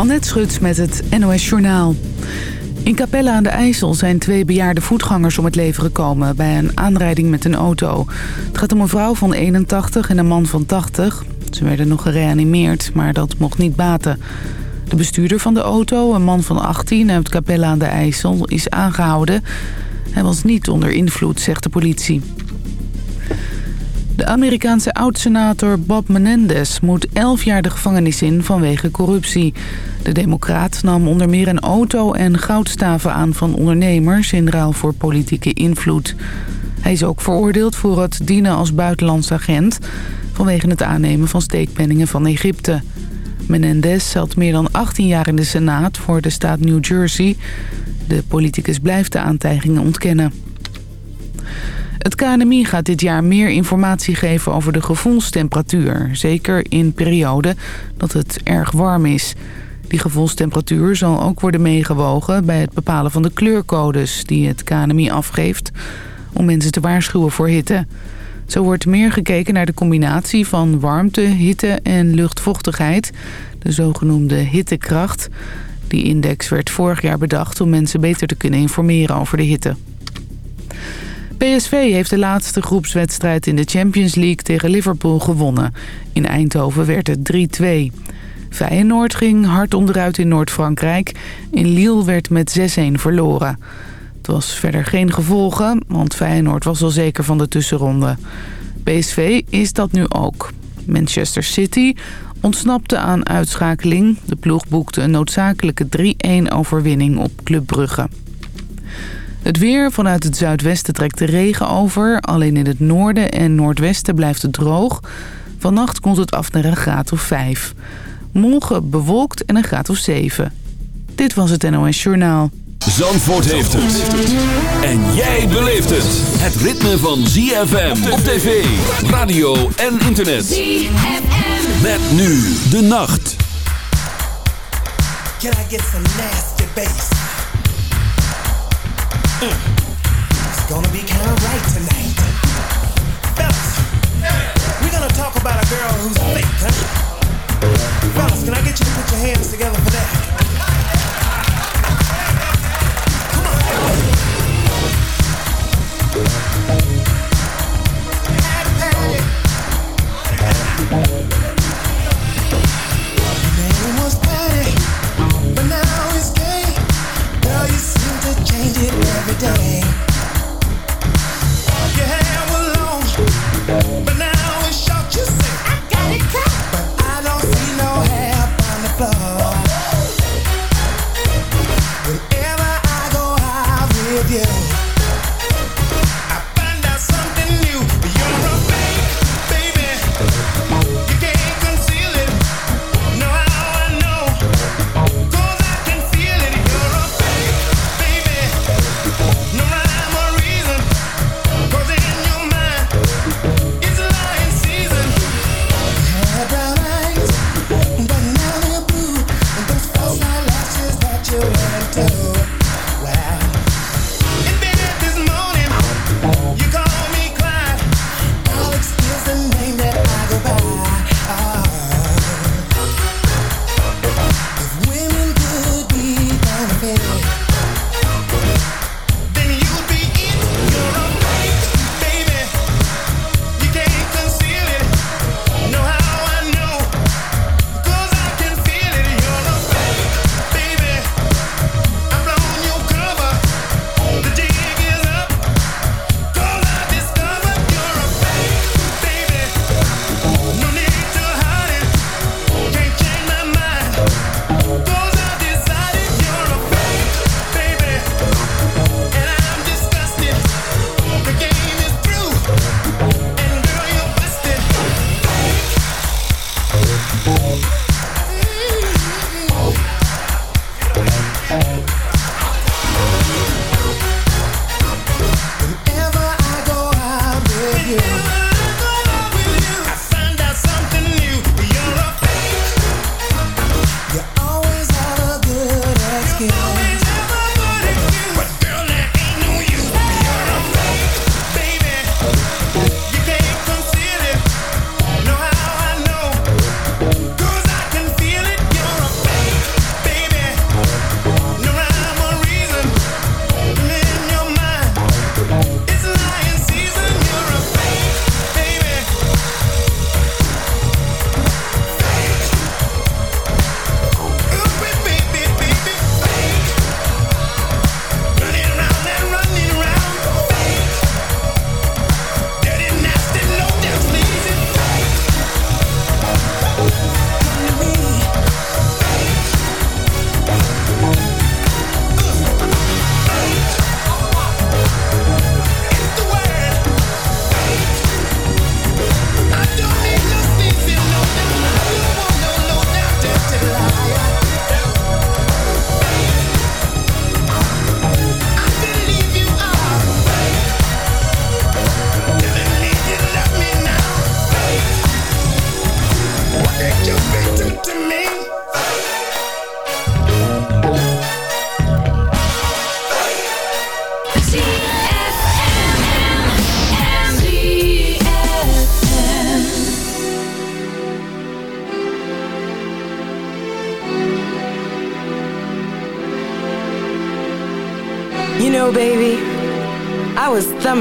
Annette Schut met het NOS Journaal. In Capelle aan de IJssel zijn twee bejaarde voetgangers om het leven gekomen... bij een aanrijding met een auto. Het gaat om een vrouw van 81 en een man van 80. Ze werden nog gereanimeerd, maar dat mocht niet baten. De bestuurder van de auto, een man van 18 uit Capelle aan de IJssel, is aangehouden. Hij was niet onder invloed, zegt de politie. De Amerikaanse oud-senator Bob Menendez moet 11 jaar de gevangenis in vanwege corruptie. De democraat nam onder meer een auto en goudstaven aan van ondernemers in ruil voor politieke invloed. Hij is ook veroordeeld voor het dienen als buitenlands agent vanwege het aannemen van steekpenningen van Egypte. Menendez zat meer dan 18 jaar in de Senaat voor de staat New Jersey. De politicus blijft de aantijgingen ontkennen. Het KNMI gaat dit jaar meer informatie geven over de gevoelstemperatuur. Zeker in perioden dat het erg warm is. Die gevoelstemperatuur zal ook worden meegewogen bij het bepalen van de kleurcodes die het KNMI afgeeft om mensen te waarschuwen voor hitte. Zo wordt meer gekeken naar de combinatie van warmte, hitte en luchtvochtigheid, de zogenoemde hittekracht. Die index werd vorig jaar bedacht om mensen beter te kunnen informeren over de hitte. PSV heeft de laatste groepswedstrijd in de Champions League tegen Liverpool gewonnen. In Eindhoven werd het 3-2. Feyenoord ging hard onderuit in Noord-Frankrijk. In Lille werd met 6-1 verloren. Het was verder geen gevolgen, want Feyenoord was al zeker van de tussenronde. PSV is dat nu ook. Manchester City ontsnapte aan uitschakeling. De ploeg boekte een noodzakelijke 3-1 overwinning op Club Brugge. Het weer vanuit het zuidwesten trekt de regen over. Alleen in het noorden en noordwesten blijft het droog. Vannacht komt het af naar een graad of 5. Morgen bewolkt en een graad of 7. Dit was het NOS Journaal. Zandvoort heeft het. En jij beleeft het. Het ritme van ZFM op tv, radio en internet. ZFM. Met nu de nacht. Can I get some nasty bass? It's gonna be kind of right tonight. Fellas, we're gonna talk about a girl who's fake, huh? Fellas, can I get you to put your hands together for that? Name was but now it's gay. Girl, you seem to change it every day. Your hair was long,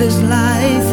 This life,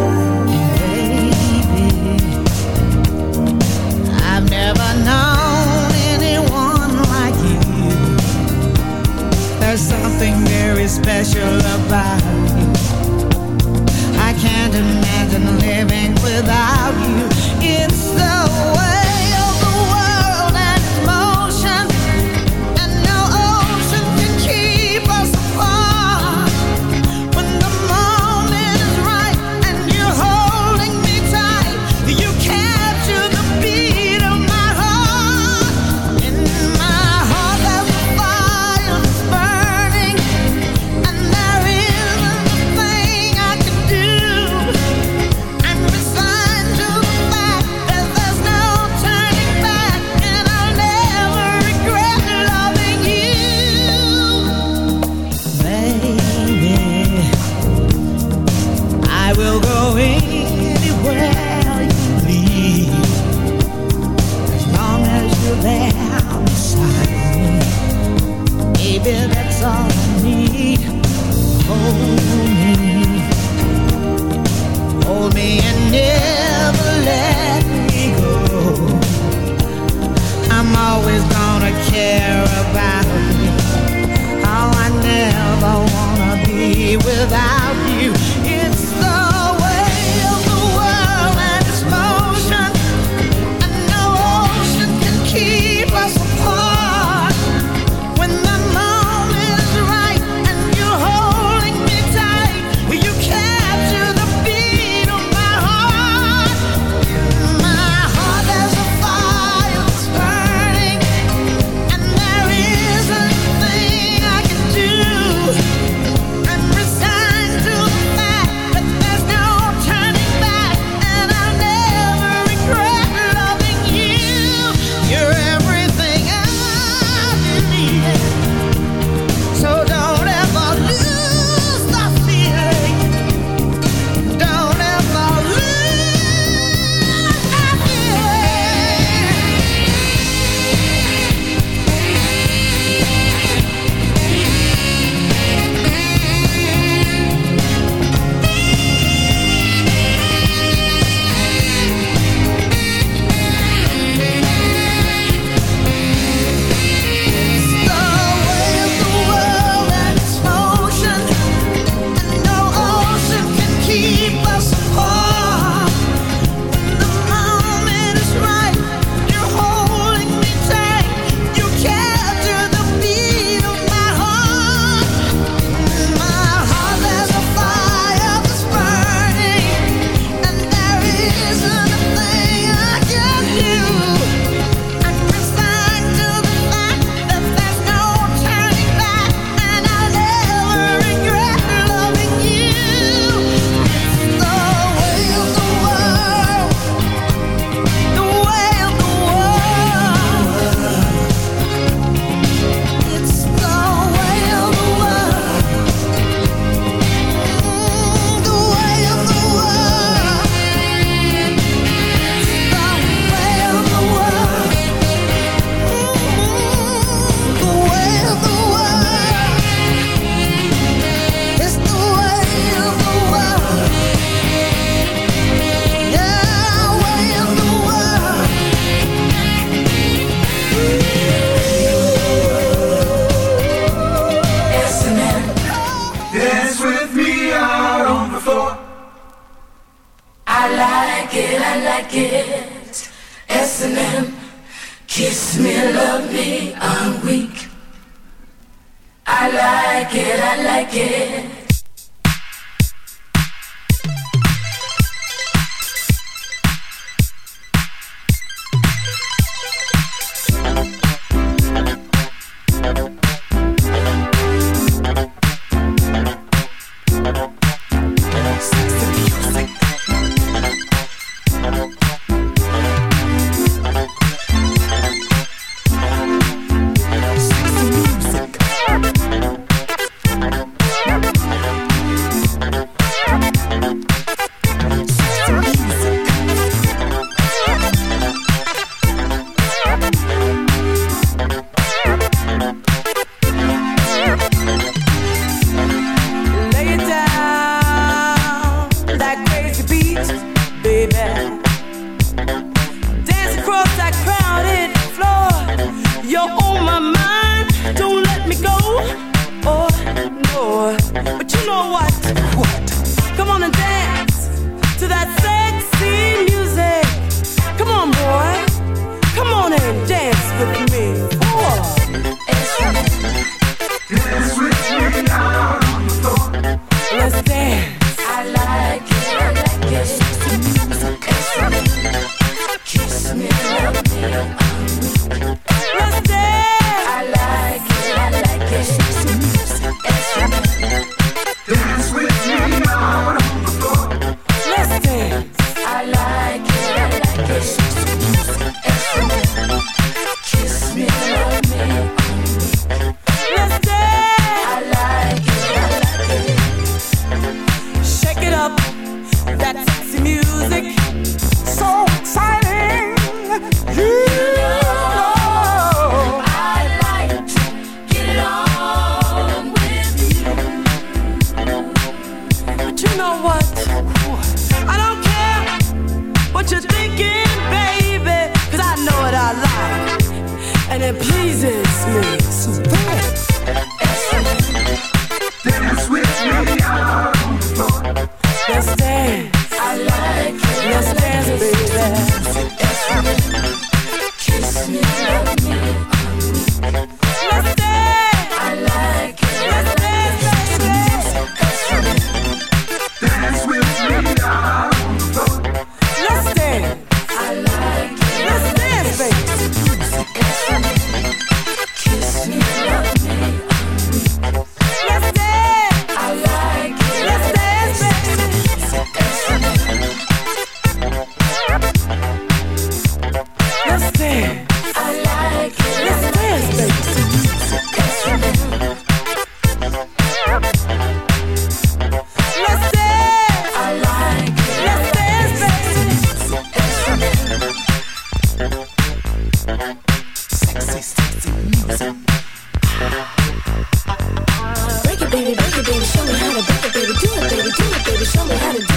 show me how to do